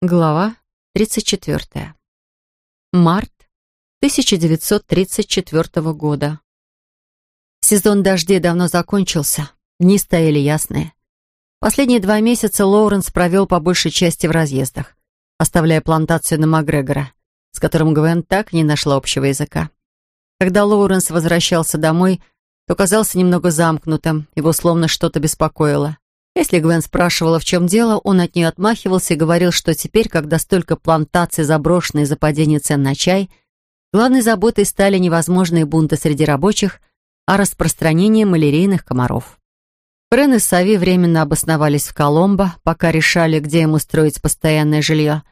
Глава 34. Март 1934 года. Сезон дождей давно закончился, дни стояли ясные. Последние два месяца Лоуренс провел по большей части в разъездах, оставляя плантацию на Макгрегора, с которым Гвен так не нашла общего языка. Когда Лоуренс возвращался домой, то казался немного замкнутым, его словно что-то беспокоило. Если Гвен спрашивала, в чем дело, он от нее отмахивался и говорил, что теперь, когда столько плантаций заброшены из-за падения цен на чай, главной заботой стали невозможные бунты среди рабочих, а распространение малярийных комаров. Френ и Сави временно обосновались в Коломбо, пока решали, где ему строить постоянное жилье.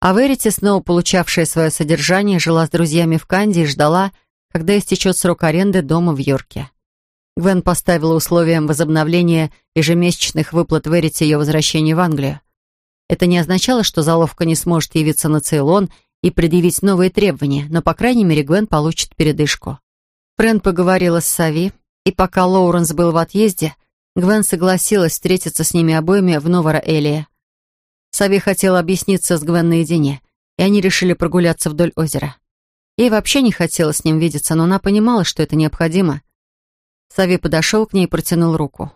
А Верити, снова получавшая свое содержание, жила с друзьями в Канде и ждала, когда истечет срок аренды дома в Йорке. Гвен поставила условием возобновления ежемесячных выплат Верити ее возвращения в Англию. Это не означало, что заловка не сможет явиться на Цейлон и предъявить новые требования, но, по крайней мере, Гвен получит передышку. Френ поговорила с Сави, и пока Лоуренс был в отъезде, Гвен согласилась встретиться с ними обоими в Новара-Элия. Сави хотела объясниться с Гвен наедине, и они решили прогуляться вдоль озера. Ей вообще не хотелось с ним видеться, но она понимала, что это необходимо. Сави подошел к ней и протянул руку.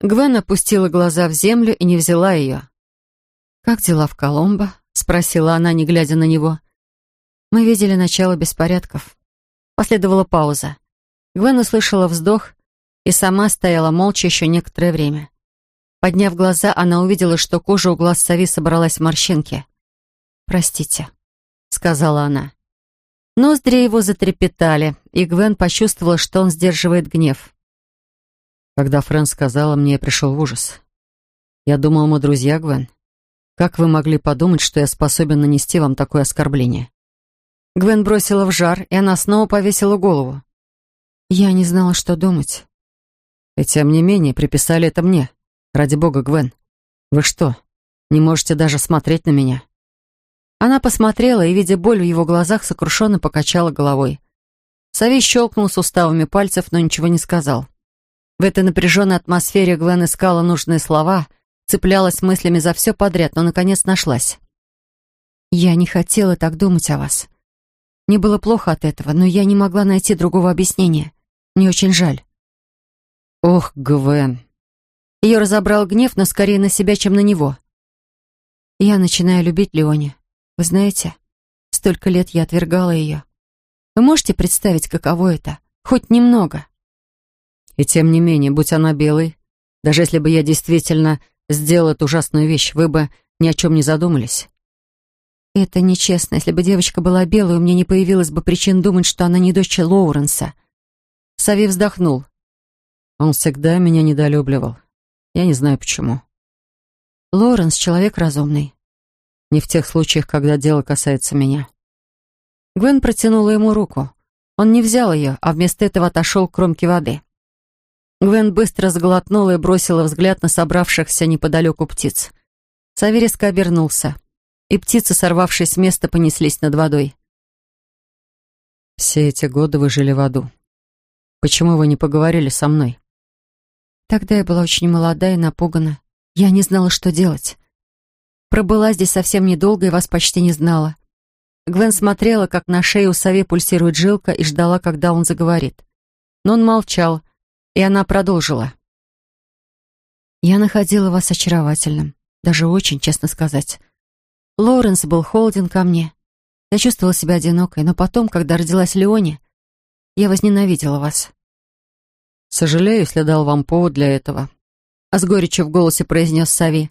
Гвен опустила глаза в землю и не взяла ее. «Как дела в Коломбо?» — спросила она, не глядя на него. «Мы видели начало беспорядков». Последовала пауза. Гвен услышала вздох и сама стояла молча еще некоторое время. Подняв глаза, она увидела, что кожа у глаз Сави собралась в морщинки. «Простите», — сказала она. Ноздри его затрепетали, и Гвен почувствовала, что он сдерживает гнев. Когда Фрэн сказала мне, пришел ужас. Я думал, мы друзья, Гвен. Как вы могли подумать, что я способен нанести вам такое оскорбление? Гвен бросила в жар, и она снова повесила голову. Я не знала, что думать. И тем не менее приписали это мне. Ради бога, Гвен. Вы что, не можете даже смотреть на меня? Она посмотрела и, видя боль в его глазах, сокрушенно покачала головой. Савий щелкнул суставами пальцев, но ничего не сказал. В этой напряженной атмосфере Гвен искала нужные слова, цеплялась мыслями за все подряд, но, наконец, нашлась. «Я не хотела так думать о вас. Мне было плохо от этого, но я не могла найти другого объяснения. Мне очень жаль». «Ох, Гвен!» Ее разобрал гнев, но скорее на себя, чем на него. «Я начинаю любить Леони. Вы знаете, столько лет я отвергала ее. Вы можете представить, каково это? Хоть немного. И тем не менее, будь она белой, даже если бы я действительно сделал эту ужасную вещь, вы бы ни о чем не задумались. Это нечестно. Если бы девочка была белой, у меня не появилось бы причин думать, что она не дочь Лоуренса. Сави вздохнул. Он всегда меня недолюбливал. Я не знаю почему. Лоуренс — человек разумный. Не в тех случаях, когда дело касается меня. Гвен протянула ему руку. Он не взял ее, а вместо этого отошел к кромке воды. Гвен быстро сглотнула и бросила взгляд на собравшихся неподалеку птиц. Савериско обернулся, и птицы, сорвавшись с места, понеслись над водой. «Все эти годы вы жили в аду. Почему вы не поговорили со мной?» Тогда я была очень молода и напугана. Я не знала, что делать. Пробыла здесь совсем недолго и вас почти не знала. Гвен смотрела, как на шее у сове пульсирует жилка, и ждала, когда он заговорит. Но он молчал, и она продолжила. «Я находила вас очаровательным, даже очень, честно сказать. Лоуренс был холоден ко мне. Я чувствовала себя одинокой, но потом, когда родилась Леони, я возненавидела вас». «Сожалею, если дал вам повод для этого», — а с горечью в голосе произнес Сави.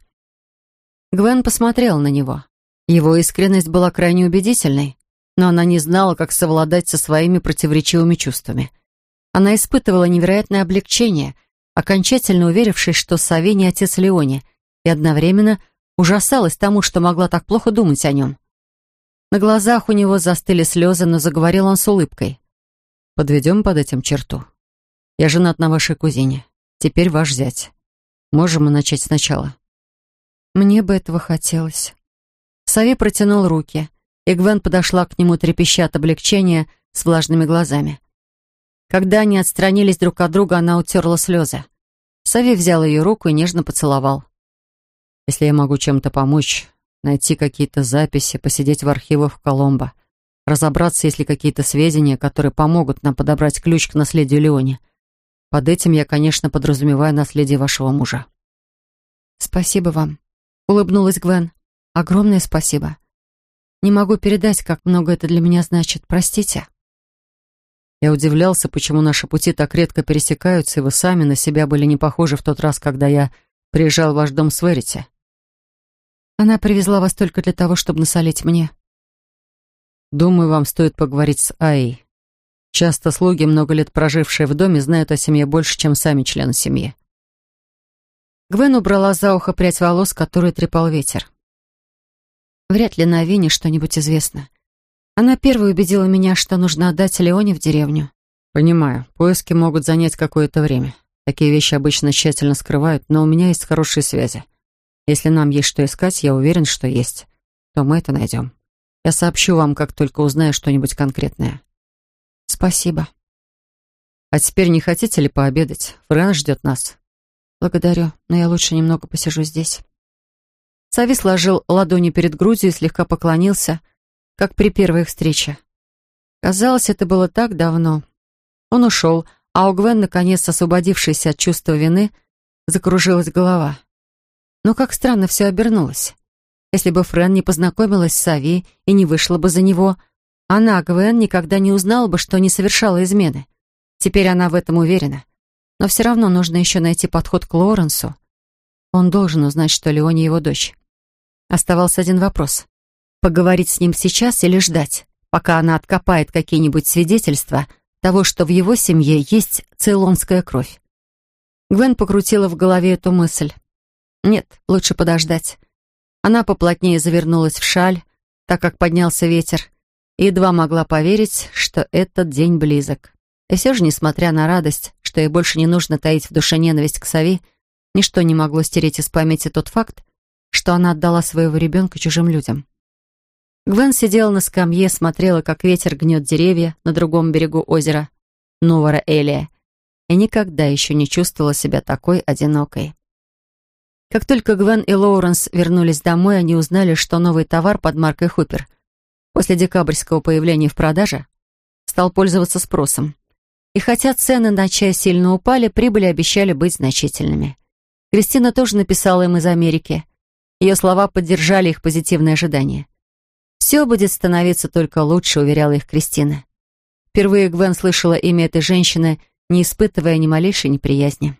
Гвен посмотрела на него. Его искренность была крайне убедительной, но она не знала, как совладать со своими противоречивыми чувствами. Она испытывала невероятное облегчение, окончательно уверившись, что Сави не отец Леони, и одновременно ужасалась тому, что могла так плохо думать о нем. На глазах у него застыли слезы, но заговорил он с улыбкой. «Подведем под этим черту. Я женат на вашей кузине. Теперь ваш зять. Можем мы начать сначала?» Мне бы этого хотелось. Сави протянул руки, и Гвен подошла к нему, трепеща от облегчения, с влажными глазами. Когда они отстранились друг от друга, она утерла слезы. Сави взял ее руку и нежно поцеловал. «Если я могу чем-то помочь, найти какие-то записи, посидеть в архивах Коломбо, разобраться, есть ли какие-то сведения, которые помогут нам подобрать ключ к наследию Леони. Под этим я, конечно, подразумеваю наследие вашего мужа». «Спасибо вам», — улыбнулась Гвен. «Огромное спасибо. Не могу передать, как много это для меня значит. Простите». Я удивлялся, почему наши пути так редко пересекаются, и вы сами на себя были не похожи в тот раз, когда я приезжал в ваш дом с Верите. Она привезла вас только для того, чтобы насолить мне. Думаю, вам стоит поговорить с Аей. Часто слуги, много лет прожившие в доме, знают о семье больше, чем сами члены семьи. Гвен убрала за ухо прядь волос, которую трепал ветер. Вряд ли на Вине что-нибудь известно. Она первой убедила меня, что нужно отдать Леоне в деревню. Понимаю, поиски могут занять какое-то время. Такие вещи обычно тщательно скрывают, но у меня есть хорошие связи. Если нам есть что искать, я уверен, что есть, то мы это найдем. Я сообщу вам, как только узнаю что-нибудь конкретное. Спасибо. А теперь не хотите ли пообедать? Фрэн ждет нас. Благодарю, но я лучше немного посижу здесь. Сави сложил ладони перед грудью и слегка поклонился, как при первой их встрече. Казалось, это было так давно. Он ушел, а у Гвен, наконец освободившейся от чувства вины, закружилась голова. Но как странно все обернулось. Если бы Френ не познакомилась с Сави и не вышла бы за него, она, Гвен, никогда не узнала бы, что не совершала измены. Теперь она в этом уверена. Но все равно нужно еще найти подход к Лоренсу. Он должен узнать, что Леони его дочь. Оставался один вопрос. Поговорить с ним сейчас или ждать, пока она откопает какие-нибудь свидетельства того, что в его семье есть цейлонская кровь. Гвен покрутила в голове эту мысль. Нет, лучше подождать. Она поплотнее завернулась в шаль, так как поднялся ветер, едва могла поверить, что этот день близок. И все же, несмотря на радость, что ей больше не нужно таить в душе ненависть к Сави, ничто не могло стереть из памяти тот факт, что она отдала своего ребенка чужим людям. Гвен сидела на скамье, смотрела, как ветер гнет деревья на другом берегу озера Новара Элия, и никогда еще не чувствовала себя такой одинокой. Как только Гвен и Лоуренс вернулись домой, они узнали, что новый товар под маркой Хупер после декабрьского появления в продаже стал пользоваться спросом. И хотя цены на чай сильно упали, прибыли обещали быть значительными. Кристина тоже написала им из Америки. Ее слова поддержали их позитивные ожидания. «Все будет становиться только лучше», — уверяла их Кристина. Впервые Гвен слышала имя этой женщины, не испытывая ни малейшей неприязни.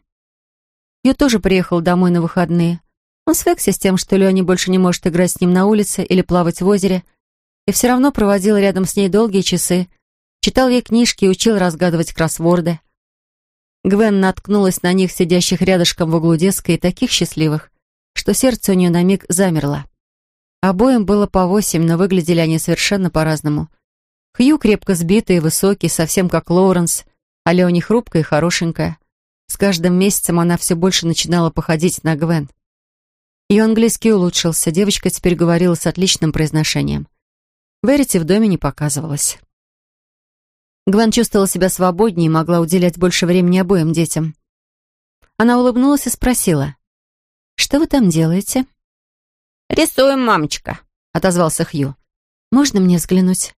Ю тоже приехал домой на выходные. Он свыкся с тем, что Леони больше не может играть с ним на улице или плавать в озере, и все равно проводил рядом с ней долгие часы, читал ей книжки и учил разгадывать кроссворды. Гвен наткнулась на них, сидящих рядышком в углу детской, и таких счастливых, что сердце у нее на миг замерло. Обоим было по восемь, но выглядели они совершенно по-разному. Хью крепко сбитый и высокий, совсем как Лоуренс, а Леони хрупкая и хорошенькая. С каждым месяцем она все больше начинала походить на Гвен. Ее английский улучшился, девочка теперь говорила с отличным произношением. Верити в доме не показывалась. Гвен чувствовала себя свободнее и могла уделять больше времени обоим детям. Она улыбнулась и спросила, «Что вы там делаете?» «Рисуем, мамочка», — отозвался Хью. «Можно мне взглянуть?»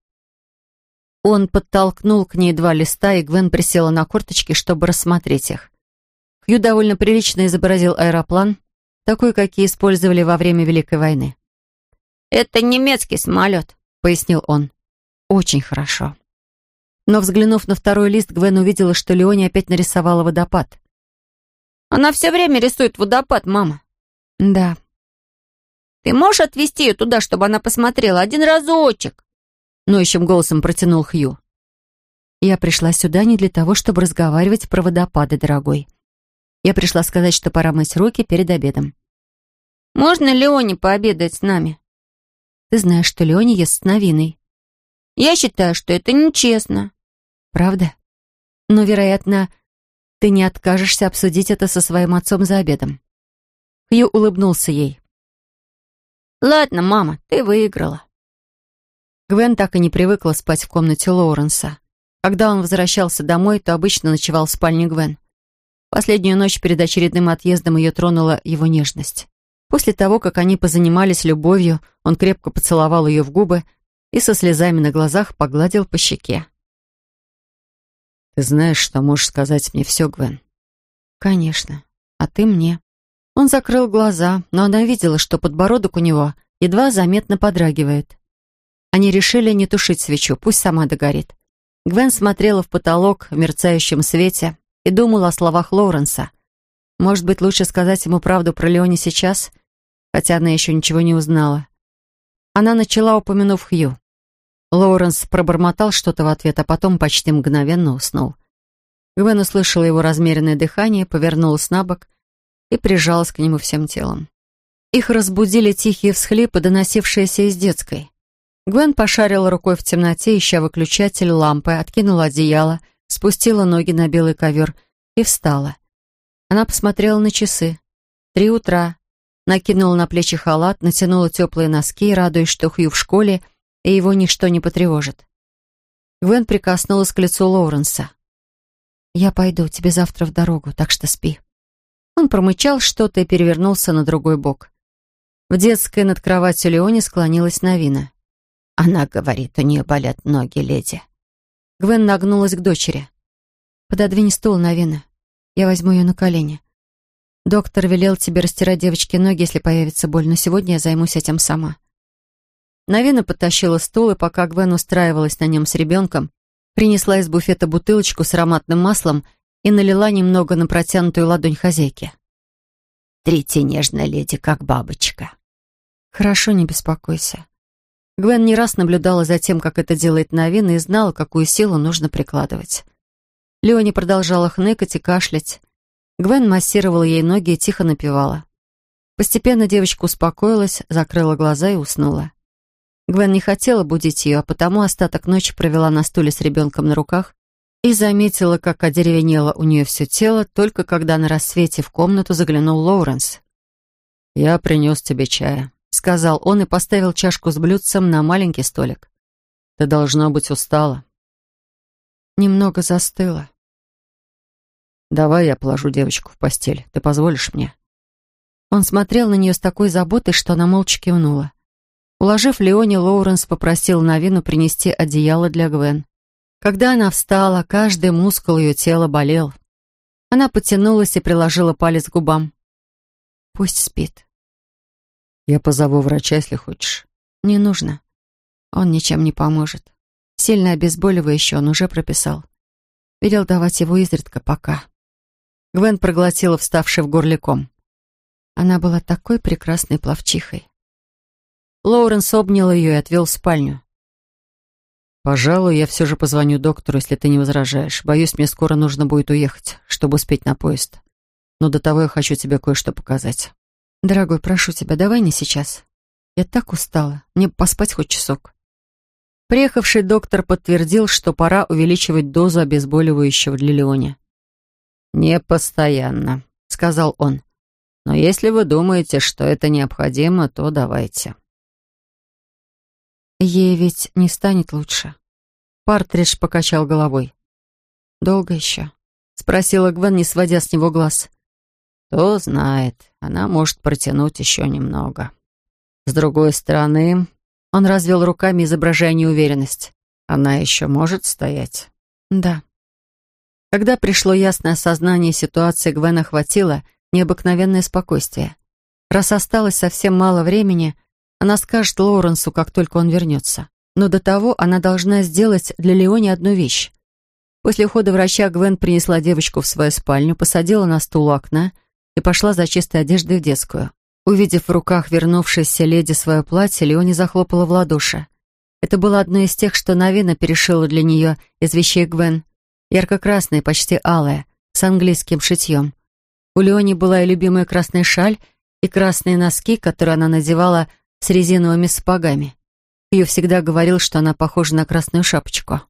Он подтолкнул к ней два листа, и Гвен присела на корточки, чтобы рассмотреть их. Хью довольно прилично изобразил аэроплан, такой, какие использовали во время Великой войны. «Это немецкий самолет», — пояснил он. «Очень хорошо». Но, взглянув на второй лист, Гвен увидела, что Леони опять нарисовала водопад. «Она все время рисует водопад, мама». «Да». «Ты можешь отвезти ее туда, чтобы она посмотрела один разочек?» Ноющим голосом протянул Хью. «Я пришла сюда не для того, чтобы разговаривать про водопады, дорогой. Я пришла сказать, что пора мыть руки перед обедом». «Можно Леоне пообедать с нами?» Ты знаешь, что Леони ест с Новиной. Я считаю, что это нечестно. Правда? Но, вероятно, ты не откажешься обсудить это со своим отцом за обедом. Хью улыбнулся ей. «Ладно, мама, ты выиграла». Гвен так и не привыкла спать в комнате Лоуренса. Когда он возвращался домой, то обычно ночевал в спальне Гвен. Последнюю ночь перед очередным отъездом ее тронула его нежность. После того, как они позанимались любовью, он Он крепко поцеловал ее в губы и со слезами на глазах погладил по щеке. «Ты знаешь, что можешь сказать мне все, Гвен?» «Конечно. А ты мне». Он закрыл глаза, но она видела, что подбородок у него едва заметно подрагивает. Они решили не тушить свечу, пусть сама догорит. Гвен смотрела в потолок в мерцающем свете и думала о словах Лоуренса. Может быть, лучше сказать ему правду про Леони сейчас, хотя она еще ничего не узнала. Она начала, упомянув Хью. Лоуренс пробормотал что-то в ответ, а потом почти мгновенно уснул. Гвен услышала его размеренное дыхание, повернулась на бок и прижалась к нему всем телом. Их разбудили тихие всхлипы, доносившиеся из детской. Гвен пошарила рукой в темноте, ища выключатель лампы, откинула одеяло, спустила ноги на белый ковер и встала. Она посмотрела на часы. Три утра. Накинула на плечи халат, натянула теплые носки, радуясь, что Хью в школе, и его ничто не потревожит. Гвен прикоснулась к лицу Лоуренса. «Я пойду, тебе завтра в дорогу, так что спи». Он промычал что-то и перевернулся на другой бок. В детской над кроватью Леони склонилась Новина. Она говорит, у нее болят ноги, леди. Гвен нагнулась к дочери. «Пододвинь стул, Новина. Я возьму ее на колени. Доктор велел тебе растирать девочке ноги, если появится боль, но сегодня я займусь этим сама». Новина подтащила стул, и пока Гвен устраивалась на нем с ребенком, принесла из буфета бутылочку с ароматным маслом и налила немного на протянутую ладонь хозяйки. «Трите нежно, леди, как бабочка». «Хорошо, не беспокойся. Гвен не раз наблюдала за тем, как это делает Новина, и знала, какую силу нужно прикладывать. Леони продолжала хныкать и кашлять. Гвен массировала ей ноги и тихо напевала. Постепенно девочка успокоилась, закрыла глаза и уснула. Гвен не хотела будить ее, а потому остаток ночи провела на стуле с ребенком на руках и заметила, как одеревенело у нее все тело, только когда на рассвете в комнату заглянул Лоуренс. «Я принес тебе чая», — сказал он и поставил чашку с блюдцем на маленький столик. «Ты, должно быть, устала». Немного застыла. «Давай я положу девочку в постель. Ты позволишь мне?» Он смотрел на нее с такой заботой, что она молча кивнула. Уложив Леони, Лоуренс попросил Новину принести одеяло для Гвен. Когда она встала, каждый мускул ее тела болел. Она потянулась и приложила палец к губам. «Пусть спит», я позову врача, если хочешь. Не нужно. Он ничем не поможет. Сильное обезболивающее он уже прописал. Велел давать его изредка пока. Гвен проглотила вставший в горле ком. Она была такой прекрасной пловчихой. Лоуренс обнял ее и отвел в спальню. «Пожалуй, я все же позвоню доктору, если ты не возражаешь. Боюсь, мне скоро нужно будет уехать, чтобы успеть на поезд. Но до того я хочу тебе кое-что показать». «Дорогой, прошу тебя, давай не сейчас. Я так устала. Мне поспать хоть часок». Приехавший доктор подтвердил, что пора увеличивать дозу обезболивающего для Леони. «Не постоянно», — сказал он. «Но если вы думаете, что это необходимо, то давайте». «Ей ведь не станет лучше». Партридж покачал головой. «Долго еще?» — спросила Гвен, не сводя с него глаз. Кто знает, она может протянуть еще немного. С другой стороны, он развел руками, изображая неуверенность. Она еще может стоять? Да. Когда пришло ясное осознание ситуации, Гвен охватило необыкновенное спокойствие. Раз осталось совсем мало времени, она скажет Лоуренсу, как только он вернется. Но до того она должна сделать для Леони одну вещь. После ухода врача Гвен принесла девочку в свою спальню, посадила на стул у окна — и пошла за чистой одеждой в детскую. Увидев в руках вернувшейся леди свое платье, Леони захлопала в ладоши. Это было одно из тех, что Навина перешила для нее из вещей Гвен. Ярко-красное, почти алое, с английским шитьем. У Леони была и любимая красная шаль, и красные носки, которые она надевала с резиновыми сапогами. Ее всегда говорил, что она похожа на красную шапочку.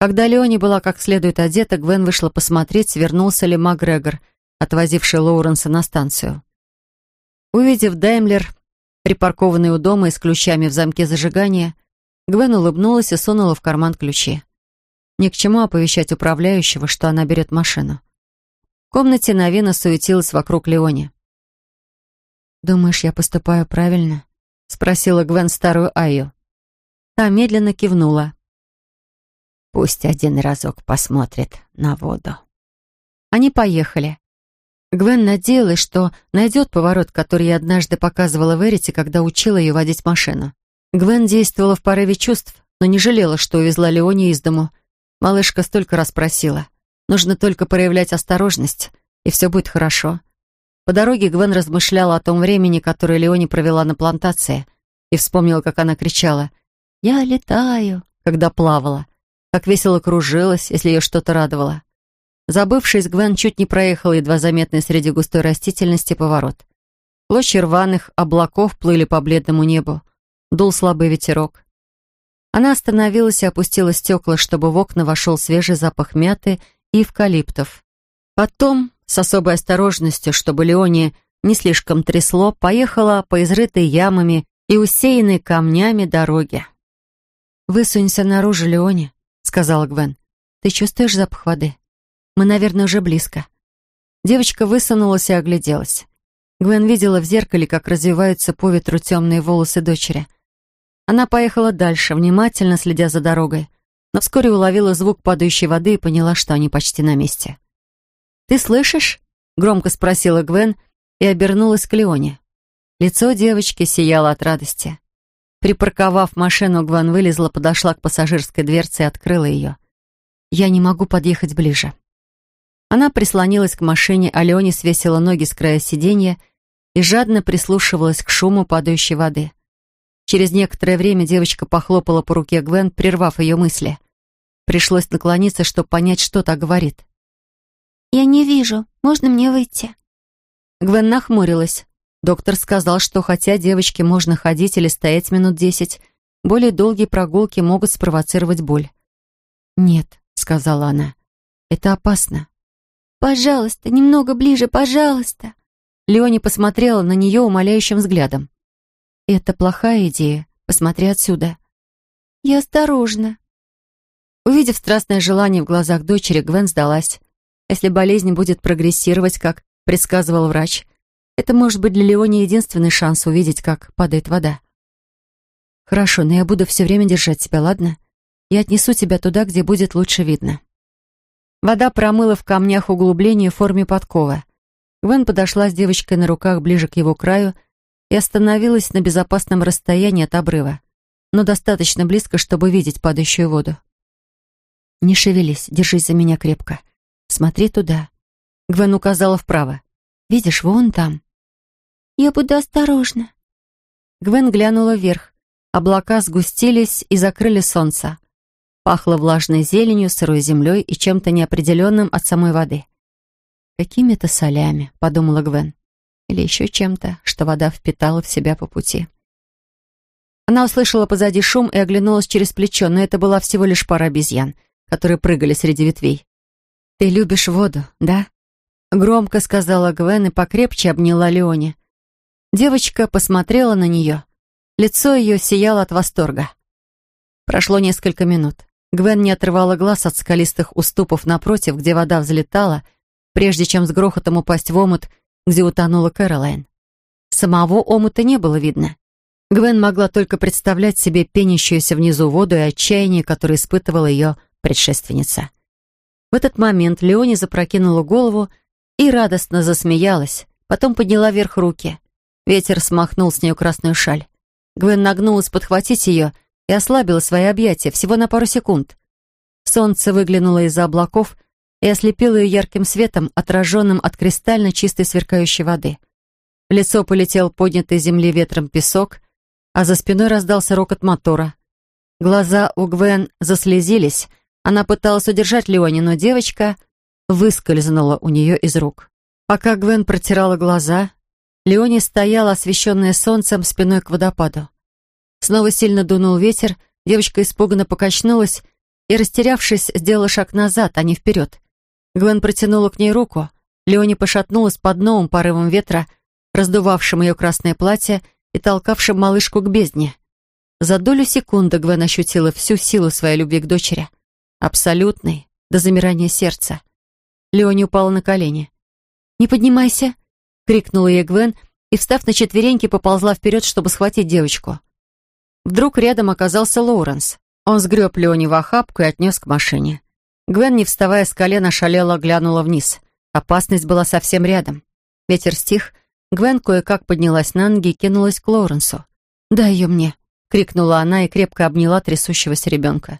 Когда Леони была как следует одета, Гвен вышла посмотреть, вернулся ли Макгрегор — отвозивший Лоуренса на станцию. Увидев Даймлер, припаркованный у дома и с ключами в замке зажигания, Гвен улыбнулась и сунула в карман ключи. Ни к чему оповещать управляющего, что она берет машину. В комнате Навина суетилась вокруг Леони. «Думаешь, я поступаю правильно?» — спросила Гвен старую Айю. Та медленно кивнула. «Пусть один разок посмотрит на воду». Они поехали. Гвен надеялась, что найдет поворот, который я однажды показывала в Эрите, когда учила ее водить машину. Гвен действовала в порыве чувств, но не жалела, что увезла Леони из дому. Малышка столько раз просила. Нужно только проявлять осторожность, и все будет хорошо. По дороге Гвен размышляла о том времени, которое Леони провела на плантации, и вспомнила, как она кричала «Я летаю», когда плавала, как весело кружилась, если ее что-то радовало. Забывшись, Гвен чуть не проехала едва заметный среди густой растительности поворот. Площади рваных облаков плыли по бледному небу. Дул слабый ветерок. Она остановилась и опустила стекла, чтобы в окна вошел свежий запах мяты и эвкалиптов. Потом с особой осторожностью, чтобы Леоне не слишком трясло, поехала по изрытой ямами и усеянной камнями дороге. «Высунься наружу, Леоне», — сказала Гвен. «Ты чувствуешь запах воды? Мы, наверное, уже близко». Девочка высунулась и огляделась. Гвен видела в зеркале, как развиваются по ветру темные волосы дочери. Она поехала дальше, внимательно следя за дорогой, но вскоре уловила звук падающей воды и поняла, что они почти на месте. «Ты слышишь?» — громко спросила Гвен и обернулась к Леоне. Лицо девочки сияло от радости. Припарковав машину, Гвен вылезла, подошла к пассажирской дверце и открыла ее. «Я не могу подъехать ближе». Она прислонилась к машине, а Леоне свесила ноги с края сиденья и жадно прислушивалась к шуму падающей воды. Через некоторое время девочка похлопала по руке Гвен, прервав ее мысли. Пришлось наклониться, чтобы понять, что та говорит. «Я не вижу. Можно мне выйти?» Гвен нахмурилась. Доктор сказал, что хотя девочке можно ходить или стоять минут десять, более долгие прогулки могут спровоцировать боль. «Нет», — сказала она, — «это опасно». «Пожалуйста, немного ближе, пожалуйста». Леони посмотрела на нее умоляющим взглядом. «Это плохая идея. Посмотри отсюда». «Я осторожна». Увидев страстное желание в глазах дочери, Гвен сдалась. Если болезнь будет прогрессировать, как предсказывал врач, это может быть для Леони единственный шанс увидеть, как падает вода. «Хорошо, но я буду все время держать тебя, ладно? Я отнесу тебя туда, где будет лучше видно». Вода промыла в камнях углубление в форме подкова. Гвен подошла с девочкой на руках ближе к его краю и остановилась на безопасном расстоянии от обрыва, но достаточно близко, чтобы видеть падающую воду. «Не шевелись, держись за меня крепко. Смотри туда». Гвен указала вправо. «Видишь, вон там». «Я буду осторожна». Гвен глянула вверх. Облака сгустились и закрыли солнце. Пахло влажной зеленью, сырой землей и чем-то неопределенным от самой воды. «Какими-то солями», — подумала Гвен. Или еще чем-то, что вода впитала в себя по пути. Она услышала позади шум и оглянулась через плечо, но это была всего лишь пара обезьян, которые прыгали среди ветвей. «Ты любишь воду, да?» Громко сказала Гвен и покрепче обняла Леони. Девочка посмотрела на нее. Лицо ее сияло от восторга. Прошло несколько минут. Гвен не отрывала глаз от скалистых уступов напротив, где вода взлетала, прежде чем с грохотом упасть в омут, где утонула Кэролайн. Самого омута не было видно. Гвен могла только представлять себе пенящуюся внизу воду и отчаяние, которое испытывала ее предшественница. В этот момент Леони запрокинула голову и радостно засмеялась, потом подняла вверх руки. Ветер смахнул с нее красную шаль. Гвен нагнулась подхватить ее и ослабила свои объятия всего на пару секунд. Солнце выглянуло из-за облаков и ослепило ее ярким светом, отраженным от кристально чистой сверкающей воды. В лицо полетел поднятый земли ветром песок, а за спиной раздался рокот мотора. Глаза у Гвен заслезились, она пыталась удержать Леони, но девочка выскользнула у нее из рук. Пока Гвен протирала глаза, Леони стояла, освещенная солнцем, спиной к водопаду. Снова сильно дунул ветер, девочка испуганно покачнулась и, растерявшись, сделала шаг назад, а не вперед. Гвен протянула к ней руку. Леони пошатнулась под новым порывом ветра, раздувавшим ее красное платье и толкавшим малышку к бездне. За долю секунды Гвен ощутила всю силу своей любви к дочери — Абсолютный, до замирания сердца. Леони упала на колени. «Не поднимайся!» — крикнула ей Гвен и, встав на четвереньки, поползла вперед, чтобы схватить девочку. Вдруг рядом оказался Лоуренс. Он сгреб Леони в охапку и отнес к машине. Гвен, не вставая с колена, шалела, глянула вниз. Опасность была совсем рядом. Ветер стих, Гвен кое-как поднялась на ноги и кинулась к Лоуренсу. «Дай ее мне!» — крикнула она и крепко обняла трясущегося ребенка.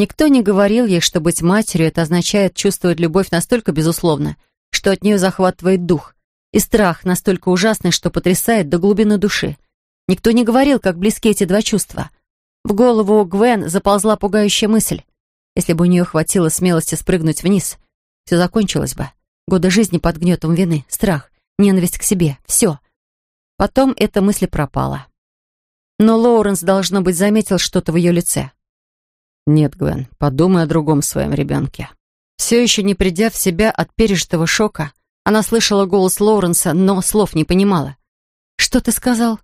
Никто не говорил ей, что быть матерью — это означает чувствовать любовь настолько безусловно, что от нее захватывает дух, и страх настолько ужасный, что потрясает до глубины души. Никто не говорил, как близки эти два чувства. В голову Гвен заползла пугающая мысль. Если бы у нее хватило смелости спрыгнуть вниз, все закончилось бы. Годы жизни под гнетом вины, страх, ненависть к себе, все. Потом эта мысль пропала. Но Лоуренс, должно быть, заметил что-то в ее лице. «Нет, Гвен, подумай о другом своем ребенке». Все еще не придя в себя от пережитого шока, она слышала голос Лоуренса, но слов не понимала. «Что ты сказал?»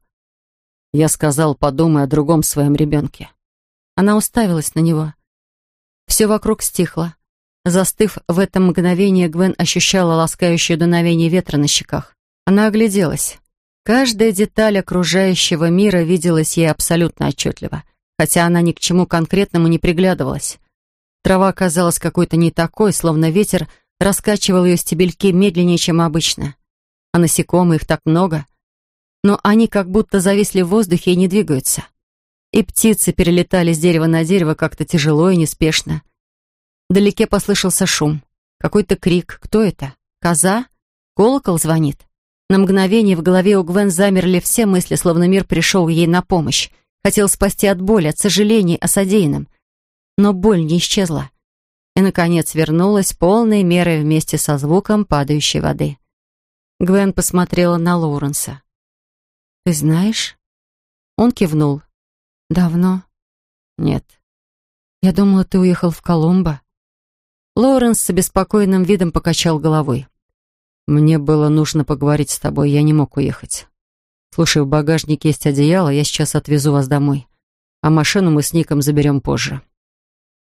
Я сказал, подумай о другом своем ребенке. Она уставилась на него. Все вокруг стихло. Застыв в это мгновение, Гвен ощущала ласкающее дуновение ветра на щеках. Она огляделась. Каждая деталь окружающего мира виделась ей абсолютно отчетливо, хотя она ни к чему конкретному не приглядывалась. Трава казалась какой-то не такой, словно ветер раскачивал ее стебельки медленнее, чем обычно. А насекомых их так много. Но они как будто зависли в воздухе и не двигаются. И птицы перелетали с дерева на дерево как-то тяжело и неспешно. Вдалеке послышался шум. Какой-то крик. Кто это? Коза? Колокол звонит. На мгновение в голове у Гвен замерли все мысли, словно мир пришел ей на помощь. Хотел спасти от боли, от сожалений о содеянном. Но боль не исчезла и, наконец, вернулась полной мерой вместе со звуком падающей воды. Гвен посмотрела на Лоуренса. «Ты знаешь?» Он кивнул. «Давно?» «Нет». «Я думала, ты уехал в Коломбо». Лоуренс с обеспокоенным видом покачал головой. «Мне было нужно поговорить с тобой, я не мог уехать. Слушай, в багажнике есть одеяло, я сейчас отвезу вас домой, а машину мы с Ником заберем позже».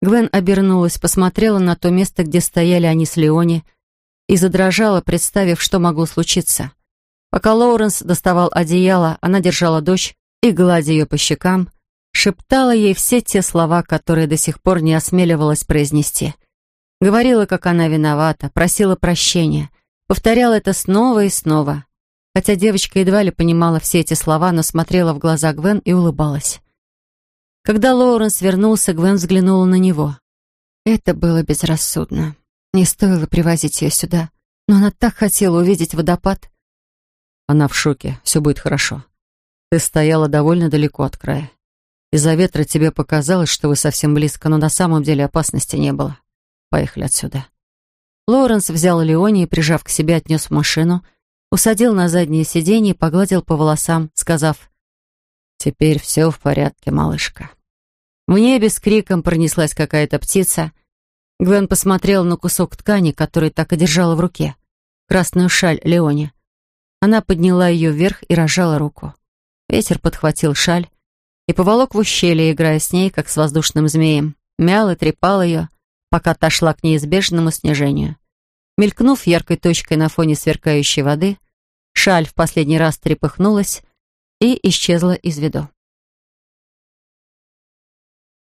Гвен обернулась, посмотрела на то место, где стояли они с Леони, и задрожала, представив, что могло случиться. Пока Лоуренс доставал одеяло, она держала дочь и, гладя ее по щекам, шептала ей все те слова, которые до сих пор не осмеливалась произнести. Говорила, как она виновата, просила прощения, повторяла это снова и снова. Хотя девочка едва ли понимала все эти слова, но смотрела в глаза Гвен и улыбалась. Когда Лоуренс вернулся, Гвен взглянула на него. Это было безрассудно. Не стоило привозить ее сюда. Но она так хотела увидеть водопад. Она в шоке. Все будет хорошо. Ты стояла довольно далеко от края. Из-за ветра тебе показалось, что вы совсем близко, но на самом деле опасности не было. Поехали отсюда. Лоуренс взял Леони и, прижав к себе, отнес в машину, усадил на заднее сиденье и погладил по волосам, сказав «Теперь все в порядке, малышка». В небе с криком пронеслась какая-то птица. Гвен посмотрела на кусок ткани, который так и держала в руке. Красную шаль Леоне. Она подняла ее вверх и разжала руку. Ветер подхватил шаль и поволок в ущелье, играя с ней, как с воздушным змеем. Мял и трепал ее, пока та шла к неизбежному снижению. Мелькнув яркой точкой на фоне сверкающей воды, шаль в последний раз трепыхнулась и исчезла из виду.